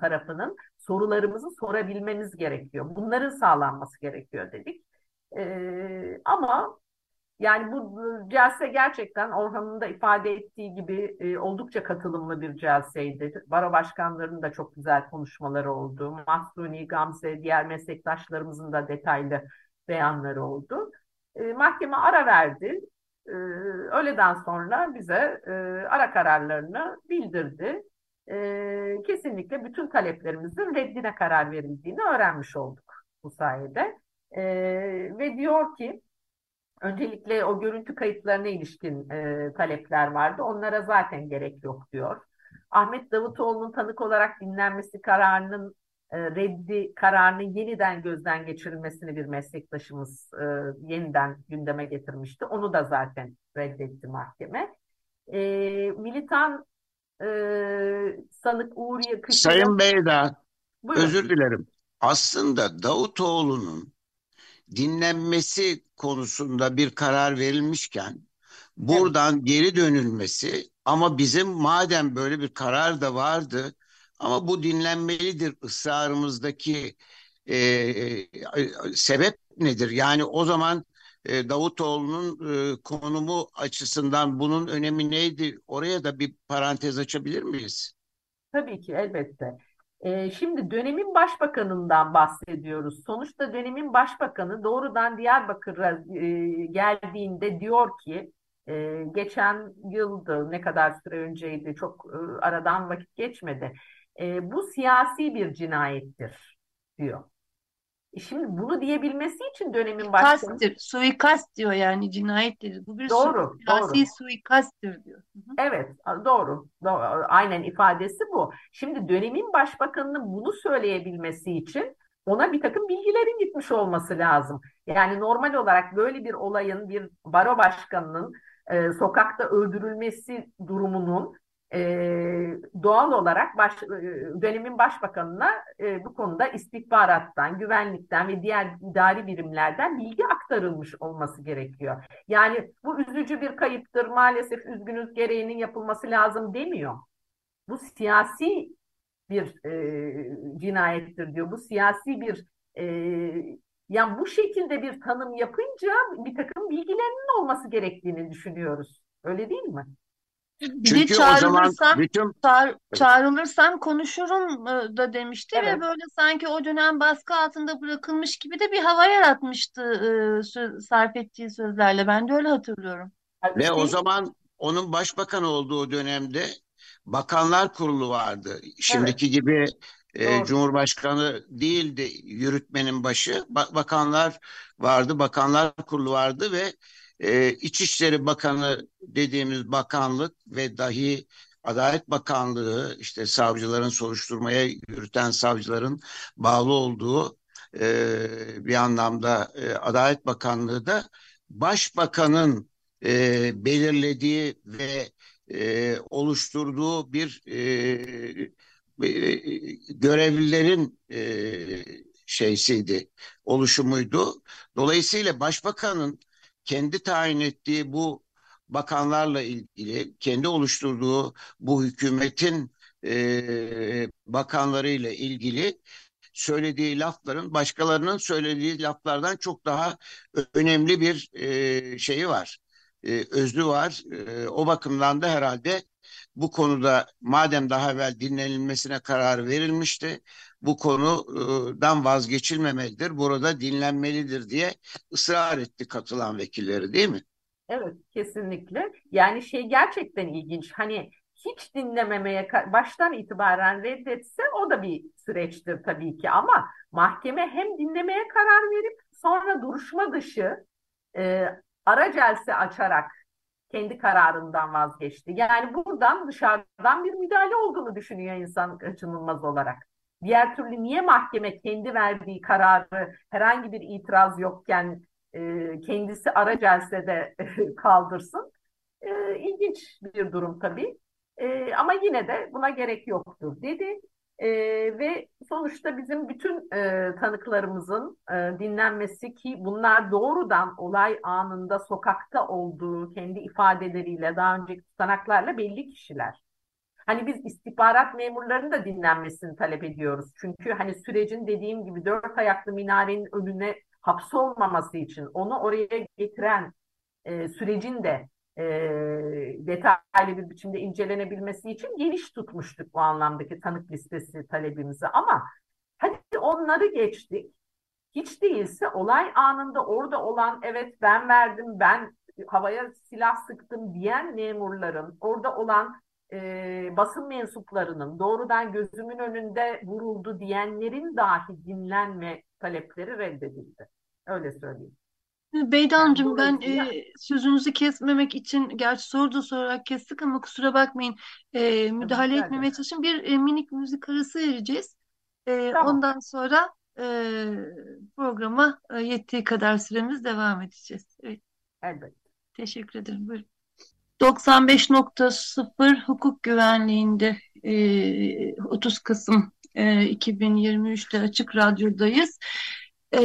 tarafının sorularımızı sorabilmemiz gerekiyor. Bunların sağlanması gerekiyor dedik. E, ama yani bu celse gerçekten Orhan'ın da ifade ettiği gibi e, oldukça katılımlı bir celseydi. Baro başkanlarının da çok güzel konuşmaları oldu. Mahsuni, Gamze, diğer meslektaşlarımızın da detaylı beyanları oldu. E, mahkeme ara verdi. E, öğleden sonra bize e, ara kararlarını bildirdi. E, kesinlikle bütün taleplerimizin reddine karar verildiğini öğrenmiş olduk bu sayede. E, ve diyor ki Öncelikle o görüntü kayıtlarına ilişkin e, talepler vardı. Onlara zaten gerek yok diyor. Ahmet Davutoğlu'nun tanık olarak dinlenmesi kararının e, reddi kararının yeniden gözden geçirilmesini bir meslektaşımız e, yeniden gündeme getirmişti. Onu da zaten reddetti mahkeme. E, militan e, sanık Uğur Yakışıklı... Sayın Beyda, özür dilerim. Aslında Davutoğlu'nun dinlenmesi konusunda bir karar verilmişken buradan evet. geri dönülmesi ama bizim madem böyle bir karar da vardı ama bu dinlenmelidir ısrarımızdaki e, e, sebep nedir? Yani o zaman e, Davutoğlu'nun e, konumu açısından bunun önemi neydi? Oraya da bir parantez açabilir miyiz? Tabii ki elbette. E, şimdi dönemin başbakanından bahsediyoruz. Sonuçta dönemin başbakanı doğrudan Diyarbakır'a e, geldiğinde diyor ki e, geçen yıldı ne kadar süre önceydi çok e, aradan vakit geçmedi. E, bu siyasi bir cinayettir diyor. E, şimdi bunu diyebilmesi için dönemin başkanı... Suikast diyor yani cinayet dedi. Bu bir doğru, siyasi doğru. suikasttir diyor. Evet, doğru, doğru. Aynen ifadesi bu. Şimdi dönemin başbakanının bunu söyleyebilmesi için ona bir takım bilgilerin gitmiş olması lazım. Yani normal olarak böyle bir olayın bir baro başkanının e, sokakta öldürülmesi durumunun e, doğal olarak baş, e, dönemin başbakanına e, bu konuda istihbarattan, güvenlikten ve diğer idari birimlerden bilgi aktarılmış olması gerekiyor. Yani bu üzücü bir kayıptır, maalesef üzgünüz gereğinin yapılması lazım demiyor. Bu siyasi bir e, cinayettir diyor. Bu siyasi bir e, yani bu şekilde bir tanım yapınca bir takım bilgilerinin olması gerektiğini düşünüyoruz. Öyle değil mi? Bir Çünkü de çağrılırsam, bütün... çağır, çağrılırsam konuşurum e, da demişti evet. ve böyle sanki o dönem baskı altında bırakılmış gibi de bir hava yaratmıştı e, söz, sarf ettiği sözlerle. Ben de öyle hatırlıyorum. Ve o zaman onun başbakan olduğu dönemde bakanlar kurulu vardı. Şimdiki evet. gibi e, Cumhurbaşkanı değildi yürütmenin başı. Ba bakanlar vardı, bakanlar kurulu vardı ve e, İçişleri Bakanı dediğimiz bakanlık ve dahi Adalet Bakanlığı işte savcıların soruşturmaya yürüten savcıların bağlı olduğu e, bir anlamda e, Adalet Bakanlığı da başbakanın e, belirlediği ve e, oluşturduğu bir e, e, görevlilerin e, şeysiydi, oluşumuydu. Dolayısıyla başbakanın kendi tayin ettiği bu bakanlarla ilgili, kendi oluşturduğu bu hükümetin e, bakanlarıyla ilgili söylediği lafların başkalarının söylediği laflardan çok daha önemli bir e, şeyi var. E, özlü var. E, o bakımdan da herhalde bu konuda madem daha evvel dinlenilmesine karar verilmişti, bu konudan vazgeçilmemelidir, burada dinlenmelidir diye ısrar etti katılan vekilleri değil mi? Evet, kesinlikle. Yani şey gerçekten ilginç. Hani hiç dinlememeye baştan itibaren reddetse o da bir süreçtir tabii ki ama mahkeme hem dinlemeye karar verip sonra duruşma dışı e, ara celse açarak kendi kararından vazgeçti. Yani buradan dışarıdan bir müdahale olduğunu düşünüyor insan kaçınılmaz olarak. Diğer türlü niye mahkeme kendi verdiği kararı herhangi bir itiraz yokken e, kendisi ara celsede kaldırsın? E, ilginç bir durum tabii. E, ama yine de buna gerek yoktur dedi. E, ve sonuçta bizim bütün e, tanıklarımızın e, dinlenmesi ki bunlar doğrudan olay anında sokakta olduğu kendi ifadeleriyle daha önceki tutanaklarla belli kişiler. Hani biz istihbarat memurlarının da dinlenmesini talep ediyoruz. Çünkü hani sürecin dediğim gibi dört ayaklı minarenin önüne hapsolmaması için onu oraya getiren e, sürecin de e, detaylı bir biçimde incelenebilmesi için geniş tutmuştuk bu anlamdaki tanık listesi talebimizi. Ama hadi onları geçtik. Hiç değilse olay anında orada olan evet ben verdim, ben havaya silah sıktım diyen memurların, orada olan e, basın mensuplarının doğrudan gözümün önünde vuruldu diyenlerin dahi dinlenme talepleri reddedildi. Öyle söyleyeyim. Beydancığım ben e, sözünüzü kesmemek için gerçi soru da sorarak kestik ama kusura bakmayın e, müdahale Tabii, etmemeye çalışın. Bir e, minik müzik arası vereceğiz. E, Tamam. ondan sonra e, programa e, yettiği kadar süremiz devam edeceğiz. Evet, Elbette. teşekkür ederim. Buyurun. 95.0 hukuk güvenliğinde e, 30 Kasım e, 2023'te Açık Radyo'dayız. E,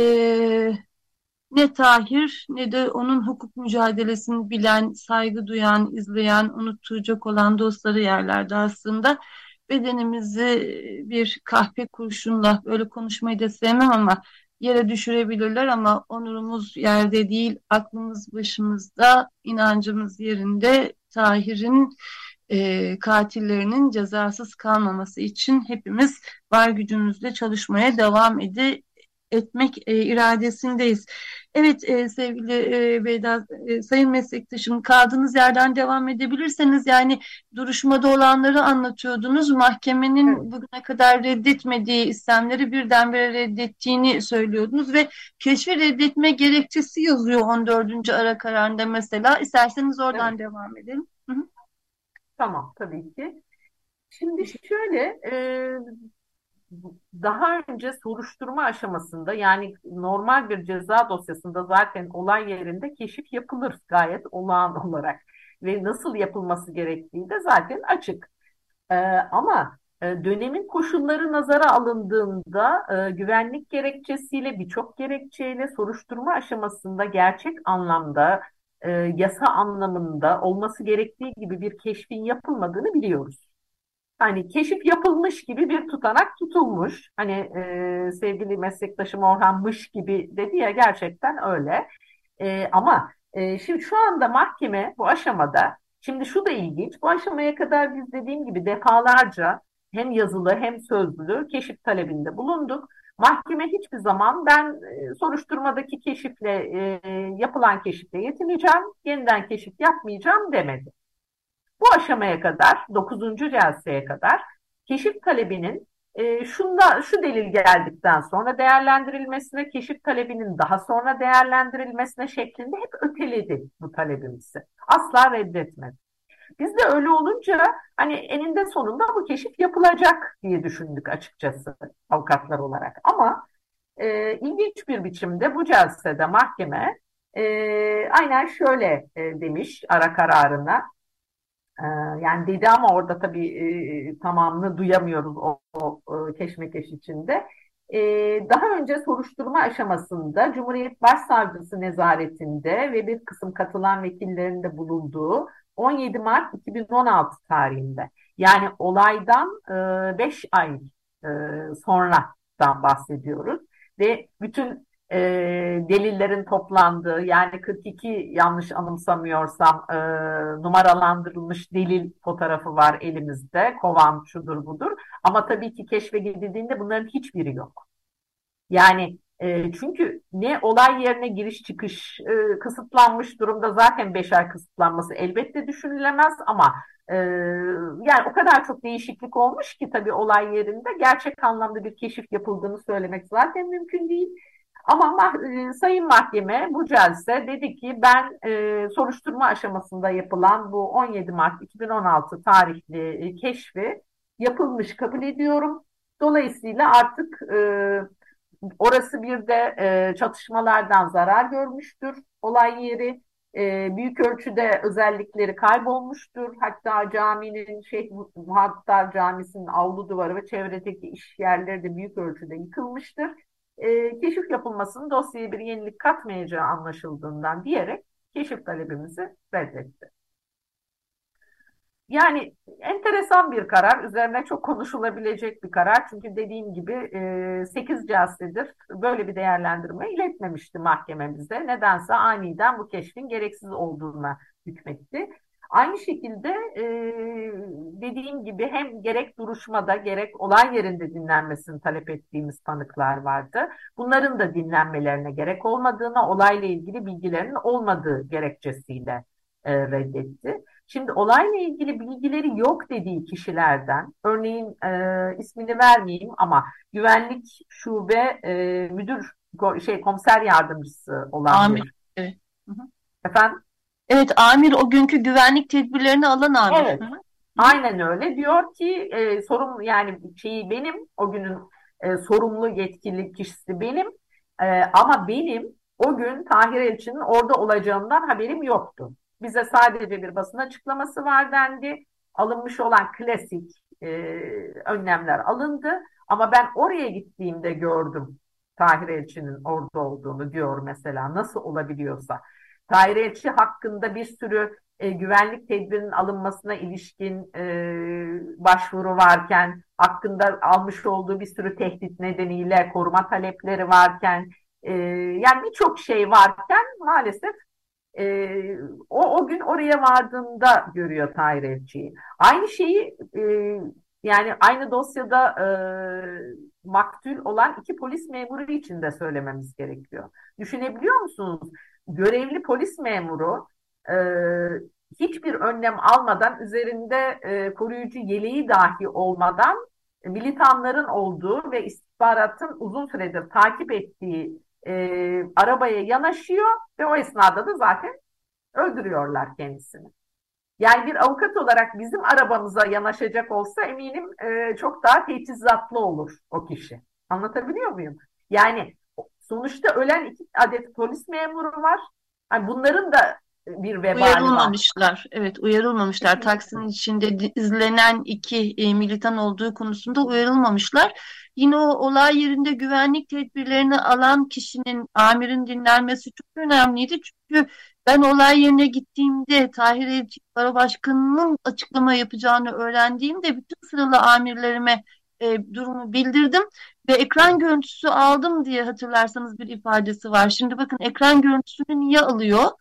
ne Tahir ne de onun hukuk mücadelesini bilen, saygı duyan, izleyen, unutturacak olan dostları yerlerde aslında. Bedenimizi bir kahpe kurşunla böyle konuşmayı da sevmem ama yere düşürebilirler ama onurumuz yerde değil, aklımız başımızda, inancımız yerinde. Tahir'in e, katillerinin cezasız kalmaması için hepimiz var gücümüzle çalışmaya devam ede etmek e, iradesindeyiz. Evet e, sevgili e, Beyda, e, sayın meslektaşım kaldığınız yerden devam edebilirseniz yani duruşmada olanları anlatıyordunuz. Mahkemenin Evet. bugüne kadar reddetmediği istemleri birdenbire reddettiğini söylüyordunuz ve keşfi reddetme gerekçesi yazıyor 14. ara kararında mesela. İsterseniz oradan Evet. devam edelim. Hı hı. Tamam tabii ki. Şimdi şöyle e, daha önce soruşturma aşamasında yani normal bir ceza dosyasında zaten olay yerinde keşif yapılır gayet olağan olarak ve nasıl yapılması gerektiği de zaten açık. E, ama e, dönemin koşulları nazara alındığında e, güvenlik gerekçesiyle birçok gerekçeyle soruşturma aşamasında gerçek anlamda e, yasa anlamında olması gerektiği gibi bir keşfin yapılmadığını biliyoruz. Hani keşif yapılmış gibi bir tutanak tutulmuş. Hani e, sevgili meslektaşım Orhan Mış gibi dedi ya gerçekten öyle. E, ama e, şimdi şu anda mahkeme bu aşamada, şimdi şu da ilginç, bu aşamaya kadar biz dediğim gibi defalarca hem yazılı hem sözlü keşif talebinde bulunduk. Mahkeme hiçbir zaman ben e, soruşturmadaki keşifle e, yapılan keşifle yetineceğim, yeniden keşif yapmayacağım demedi. Bu aşamaya kadar, 9. celseye kadar keşif talebinin e, şunda, şu delil geldikten sonra değerlendirilmesine, keşif talebinin daha sonra değerlendirilmesine şeklinde hep öteledi bu talebimizi. Asla reddetmedi. Biz de öyle olunca hani eninde sonunda bu keşif yapılacak diye düşündük açıkçası avukatlar olarak. Ama e, ilginç bir biçimde bu celsede mahkeme e, aynen şöyle e, demiş ara kararına. Ee, yani dedi ama orada tabii e, tamamını duyamıyoruz o, o e, keşmekeş içinde. E, daha önce soruşturma aşamasında Cumhuriyet Başsavcısı nezaretinde ve bir kısım katılan vekillerin de bulunduğu 17 Mart 2016 tarihinde yani olaydan 5 ay e, sonradan bahsediyoruz ve bütün e, delillerin toplandığı yani 42 yanlış anımsamıyorsam e, numaralandırılmış delil fotoğrafı var elimizde. Kovan şudur budur. Ama tabii ki keşfe gidildiğinde bunların hiçbiri yok. Yani e, çünkü ne olay yerine giriş çıkış e, kısıtlanmış durumda zaten 5 ay kısıtlanması elbette düşünülemez ama e, yani o kadar çok değişiklik olmuş ki tabii olay yerinde gerçek anlamda bir keşif yapıldığını söylemek zaten mümkün değil. Ama e, Sayın Mahkeme bu celse dedi ki ben e, soruşturma aşamasında yapılan bu 17 Mart 2016 tarihli e, keşfi yapılmış kabul ediyorum. Dolayısıyla artık e, orası bir de e, çatışmalardan zarar görmüştür olay yeri. E, büyük ölçüde özellikleri kaybolmuştur. Hatta caminin Şeyh Muhattar Camisi'nin avlu duvarı ve çevredeki iş yerleri de büyük ölçüde yıkılmıştır e, keşif yapılmasının dosyaya bir yenilik katmayacağı anlaşıldığından diyerek keşif talebimizi reddetti. Yani enteresan bir karar, üzerine çok konuşulabilecek bir karar. Çünkü dediğim gibi e, 8 casedir böyle bir değerlendirme iletmemişti mahkememize. Nedense aniden bu keşfin gereksiz olduğuna hükmetti. Aynı şekilde e, dediğim gibi hem gerek duruşmada gerek olay yerinde dinlenmesini talep ettiğimiz tanıklar vardı. Bunların da dinlenmelerine gerek olmadığına, olayla ilgili bilgilerin olmadığı gerekçesiyle e, reddetti. Şimdi olayla ilgili bilgileri yok dediği kişilerden, örneğin e, ismini vermeyeyim ama güvenlik şube e, müdür şey komiser yardımcısı olan Amir. bir. Evet. Hı hı. Efendim? Evet amir o günkü güvenlik tedbirlerini alan amir. Evet. Aynen öyle. Diyor ki e, sorumlu yani şeyi benim o günün e, sorumlu yetkili kişisi benim e, ama benim o gün Tahir Elçi'nin orada olacağından haberim yoktu. Bize sadece bir basın açıklaması var dendi. Alınmış olan klasik e, önlemler alındı. Ama ben oraya gittiğimde gördüm Tahir Elçi'nin orada olduğunu diyor mesela. Nasıl olabiliyorsa. Tahir hakkında bir sürü e, güvenlik tedbirinin alınmasına ilişkin e, başvuru varken, hakkında almış olduğu bir sürü tehdit nedeniyle koruma talepleri varken, e, yani birçok şey varken maalesef e, o, o gün oraya vardığında görüyor Tahir Aynı şeyi e, yani aynı dosyada e, maktul olan iki polis memuru için de söylememiz gerekiyor. Düşünebiliyor musunuz? görevli polis memuru e, hiçbir önlem almadan üzerinde e, koruyucu yeleği dahi olmadan militanların olduğu ve istihbaratın uzun süredir takip ettiği e, arabaya yanaşıyor ve o esnada da zaten öldürüyorlar kendisini. Yani bir avukat olarak bizim arabamıza yanaşacak olsa eminim e, çok daha teçhizatlı olur o kişi. Anlatabiliyor muyum? Yani Sonuçta ölen iki adet polis memuru var. Yani bunların da bir vebali uyarılmamışlar. Var. Evet uyarılmamışlar. Taksim'in içinde izlenen iki e, militan olduğu konusunda uyarılmamışlar. Yine o olay yerinde güvenlik tedbirlerini alan kişinin amirin dinlenmesi çok önemliydi. Çünkü ben olay yerine gittiğimde Tahir Elçik Başkanı'nın açıklama yapacağını öğrendiğimde bütün sıralı amirlerime e, durumu bildirdim ve ekran görüntüsü aldım diye hatırlarsanız bir ifadesi var. Şimdi bakın ekran görüntüsünü niye alıyor?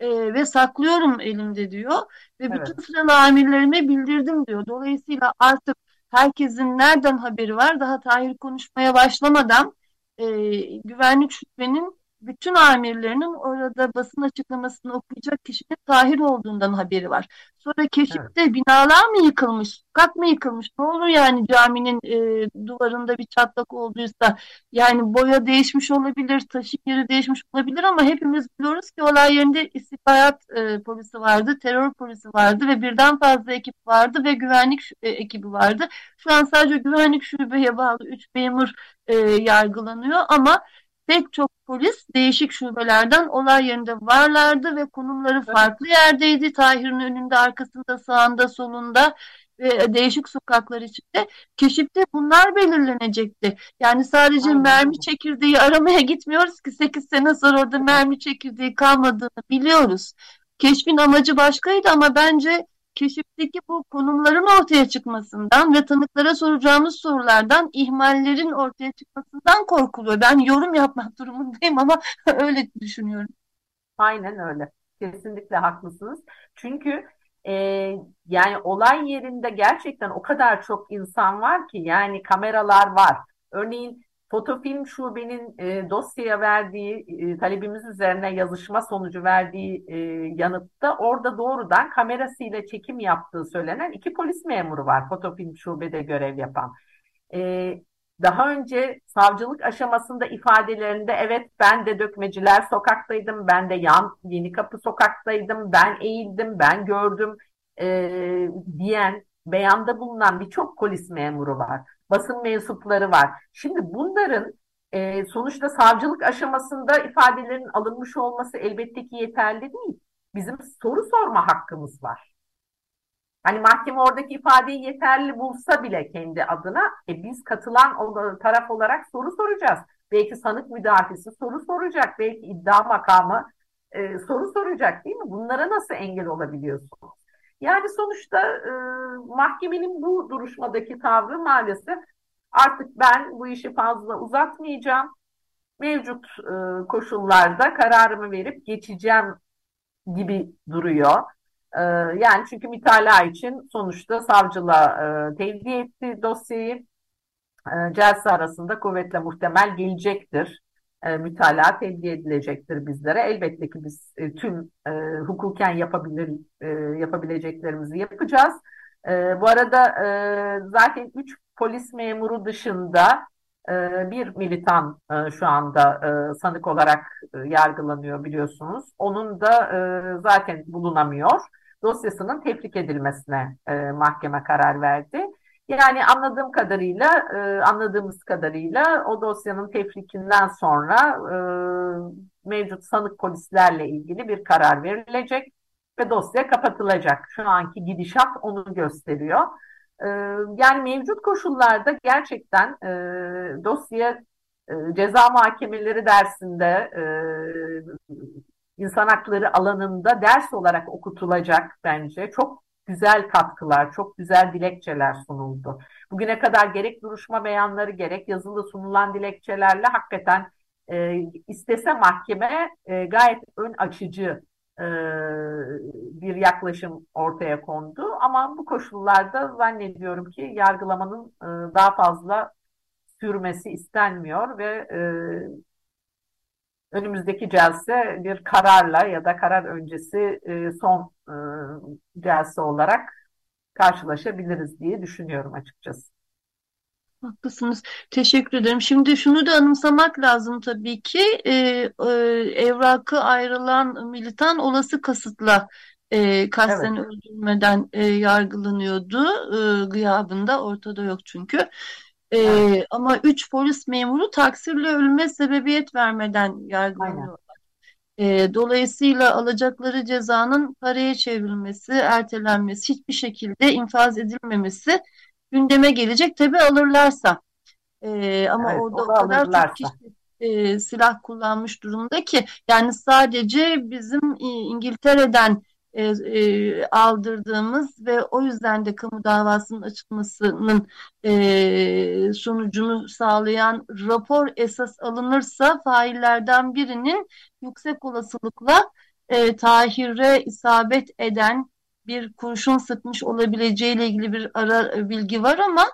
E, ve saklıyorum elimde diyor ve evet. bütün sıralı amirlerime bildirdim diyor. Dolayısıyla artık herkesin nereden haberi var? Daha Tahir konuşmaya başlamadan e, güvenlik şüphenin bütün amirlerinin orada basın açıklamasını okuyacak kişinin Tahir olduğundan haberi var. Sonra keşifte evet. binalar mı yıkılmış, sokak mı yıkılmış? Ne olur yani caminin e, duvarında bir çatlak olduysa yani boya değişmiş olabilir, taşın yeri değişmiş olabilir ama hepimiz biliyoruz ki olay yerinde istihbarat e, polisi vardı, terör polisi vardı ve birden fazla ekip vardı ve güvenlik e, ekibi vardı. Şu an sadece güvenlik şubeye bağlı 3 memur e, yargılanıyor ama pek çok polis değişik şubelerden olay yerinde varlardı ve konumları farklı yerdeydi. Tahir'in önünde, arkasında, sağında, solunda ve değişik sokaklar içinde keşifte bunlar belirlenecekti. Yani sadece Aynen. mermi çekirdeği aramaya gitmiyoruz ki 8 sene sonra orada mermi çekirdeği kalmadığını biliyoruz. Keşfin amacı başkaydı ama bence keşifteki bu konumların ortaya çıkmasından ve tanıklara soracağımız sorulardan ihmallerin ortaya çıkmasından korkuluyor. Ben yorum yapmak durumundayım ama öyle düşünüyorum. Aynen öyle. Kesinlikle haklısınız. Çünkü e, yani olay yerinde gerçekten o kadar çok insan var ki yani kameralar var. Örneğin Fotofilm Şube'nin e, dosyaya verdiği, e, talebimiz üzerine yazışma sonucu verdiği e, yanıtta orada doğrudan kamerasıyla çekim yaptığı söylenen iki polis memuru var Fotofilm Şube'de görev yapan. E, daha önce savcılık aşamasında ifadelerinde evet ben de dökmeciler sokaktaydım, ben de yan yeni kapı sokaktaydım, ben eğildim, ben gördüm e, diyen beyanda bulunan birçok polis memuru var. Basın mensupları var. Şimdi bunların e, sonuçta savcılık aşamasında ifadelerin alınmış olması elbette ki yeterli değil. Bizim soru sorma hakkımız var. Hani mahkeme oradaki ifadeyi yeterli bulsa bile kendi adına e, biz katılan taraf olarak soru soracağız. Belki sanık müdafisi soru soracak, belki iddia makamı e, soru soracak değil mi? Bunlara nasıl engel olabiliyorsunuz? Yani sonuçta e, mahkemenin bu duruşmadaki tavrı maalesef artık ben bu işi fazla uzatmayacağım. Mevcut e, koşullarda kararımı verip geçeceğim gibi duruyor. E, yani çünkü mütalaa için sonuçta savcılığa e, tevdi etti dosyayı. E, Celse arasında kuvvetle muhtemel gelecektir e, mütalaa tebliğ edilecektir bizlere. Elbette ki biz e, tüm e, hukuken yapabilir e, yapabileceklerimizi yapacağız. E, bu arada e, zaten üç polis memuru dışında e, bir militan e, şu anda e, sanık olarak e, yargılanıyor biliyorsunuz. Onun da e, zaten bulunamıyor. Dosyasının tefrik edilmesine e, mahkeme karar verdi. Yani anladığım kadarıyla, e, anladığımız kadarıyla o dosyanın tefrikinden sonra e, mevcut sanık polislerle ilgili bir karar verilecek ve dosya kapatılacak. Şu anki gidişat onu gösteriyor. E, yani mevcut koşullarda gerçekten e, dosya e, ceza mahkemeleri dersinde e, insan hakları alanında ders olarak okutulacak bence. Çok güzel katkılar, çok güzel dilekçeler sunuldu. Bugüne kadar gerek duruşma beyanları gerek yazılı sunulan dilekçelerle hakikaten e, istese mahkeme e, gayet ön açıcı e, bir yaklaşım ortaya kondu. Ama bu koşullarda zannediyorum ki yargılamanın e, daha fazla sürmesi istenmiyor ve e, önümüzdeki celse bir kararla ya da karar öncesi e, son celse olarak karşılaşabiliriz diye düşünüyorum açıkçası. Haklısınız. Teşekkür ederim. Şimdi şunu da anımsamak lazım tabii ki e, e, evrakı ayrılan militan olası kasıtla e, kasten evet. öldürmeden e, yargılanıyordu. E, gıyabında ortada yok çünkü. Ee, ama üç polis memuru taksirle ölüme sebebiyet vermeden yargılanıyorlar. Ee, dolayısıyla alacakları cezanın paraya çevrilmesi, ertelenmesi, hiçbir şekilde infaz edilmemesi gündeme gelecek. Tabi alırlarsa. Ee, ama evet, orada o kadar alırlarsa. çok kişi e, silah kullanmış durumda ki yani sadece bizim e, İngiltere'den e, e, aldırdığımız ve o yüzden de kamu davasının açılmasının e, sonucunu sağlayan rapor esas alınırsa faillerden birinin yüksek olasılıkla e, tahire isabet eden bir kurşun sıkmış olabileceğiyle ilgili bir ara bilgi var ama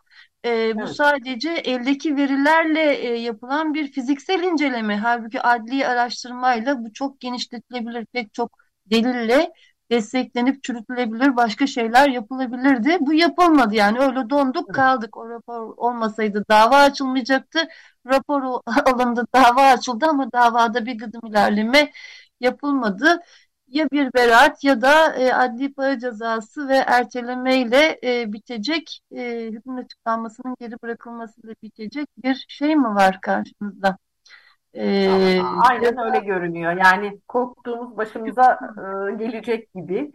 e, bu evet. sadece eldeki verilerle e, yapılan bir fiziksel inceleme. Halbuki adli araştırmayla bu çok genişletilebilir pek çok delille desteklenip çürütülebilir, başka şeyler yapılabilirdi. Bu yapılmadı yani öyle donduk kaldık. O rapor olmasaydı dava açılmayacaktı. Rapor alındı, dava açıldı ama davada bir gıdım ilerleme yapılmadı. Ya bir beraat ya da e, adli para cezası ve ertelemeyle e, bitecek, e, hükmün açıklanmasının geri bırakılmasıyla bitecek bir şey mi var karşımızda? Ee, Aynen öyle görünüyor. Yani korktuğumuz başımıza e, gelecek gibi.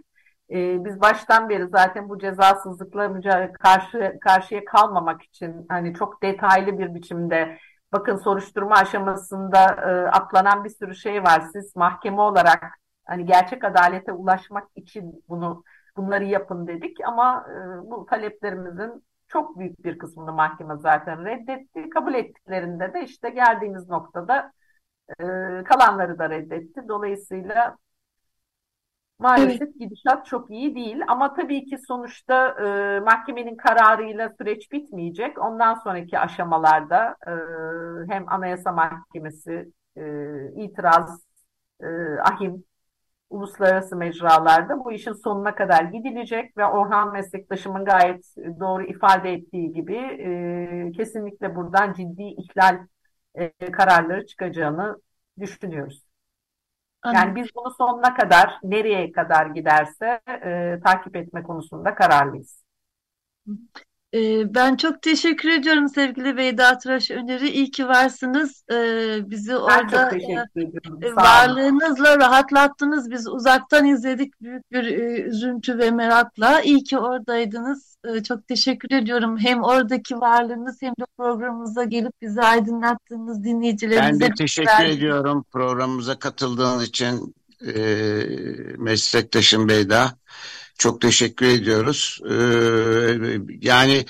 E, biz baştan beri zaten bu cezasızlıkla karşı karşıya kalmamak için hani çok detaylı bir biçimde bakın soruşturma aşamasında e, atlanan bir sürü şey var. Siz mahkeme olarak hani gerçek adalete ulaşmak için bunu bunları yapın dedik ama e, bu taleplerimizin çok büyük bir kısmını mahkeme zaten reddetti. Kabul ettiklerinde de işte geldiğimiz noktada e, kalanları da reddetti. Dolayısıyla maalesef evet. gidişat çok iyi değil. Ama tabii ki sonuçta e, mahkemenin kararıyla süreç bitmeyecek. Ondan sonraki aşamalarda e, hem Anayasa Mahkemesi e, itiraz, e, ahim uluslararası mecralarda bu işin sonuna kadar gidilecek ve Orhan meslektaşımın gayet doğru ifade ettiği gibi e, kesinlikle buradan ciddi ihlal e, kararları çıkacağını düşünüyoruz. Yani biz bunu sonuna kadar, nereye kadar giderse e, takip etme konusunda kararlıyız. Ee, ben çok teşekkür ediyorum sevgili Beyda Tıraş Öneri. İyi ki varsınız. Ee, bizi orada çok teşekkür ediyorum. E, varlığınızla rahatlattınız. Biz uzaktan izledik büyük bir e, üzüntü ve merakla. İyi ki oradaydınız. Ee, çok teşekkür ediyorum. Hem oradaki varlığınız hem de programımıza gelip bizi aydınlattığınız dinleyicilerimize. Ben de teşekkür ediyorum programımıza katıldığınız için e, meslektaşım Beyda. Çok teşekkür ediyoruz. Ee, yani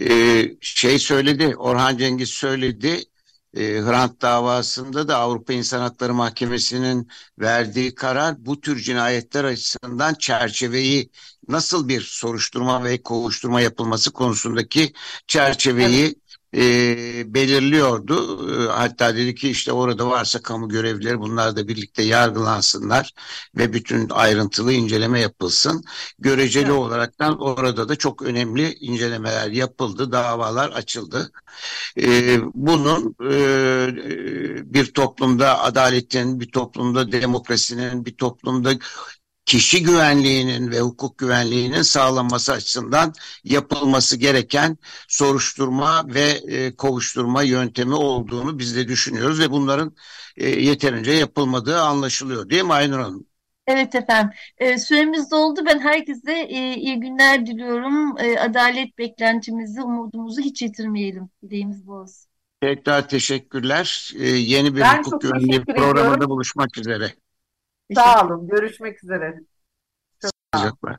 e, şey söyledi, Orhan Cengiz söyledi. E, Hrant davasında da Avrupa İnsan Hakları Mahkemesi'nin verdiği karar bu tür cinayetler açısından çerçeveyi nasıl bir soruşturma ve kovuşturma yapılması konusundaki çerçeveyi evet e, belirliyordu. E, hatta dedi ki işte orada varsa kamu görevlileri bunlar da birlikte yargılansınlar ve bütün ayrıntılı inceleme yapılsın. Göreceli evet. olaraktan orada da çok önemli incelemeler yapıldı, davalar açıldı. E, bunun e, bir toplumda adaletin, bir toplumda demokrasinin, bir toplumda kişi güvenliğinin ve hukuk güvenliğinin sağlanması açısından yapılması gereken soruşturma ve e, kovuşturma yöntemi olduğunu biz de düşünüyoruz ve bunların e, yeterince yapılmadığı anlaşılıyor değil mi Aynur Hanım? Evet efendim. E, süremiz doldu. Ben herkese e, iyi günler diliyorum. E, adalet beklentimizi, umudumuzu hiç yitirmeyelim. Dileğimiz bu olsun. Tekrar teşekkürler. E, yeni bir ben hukuk güvenliği programında buluşmak üzere. Sağ olun. Görüşmek üzere. Çok sağ olun.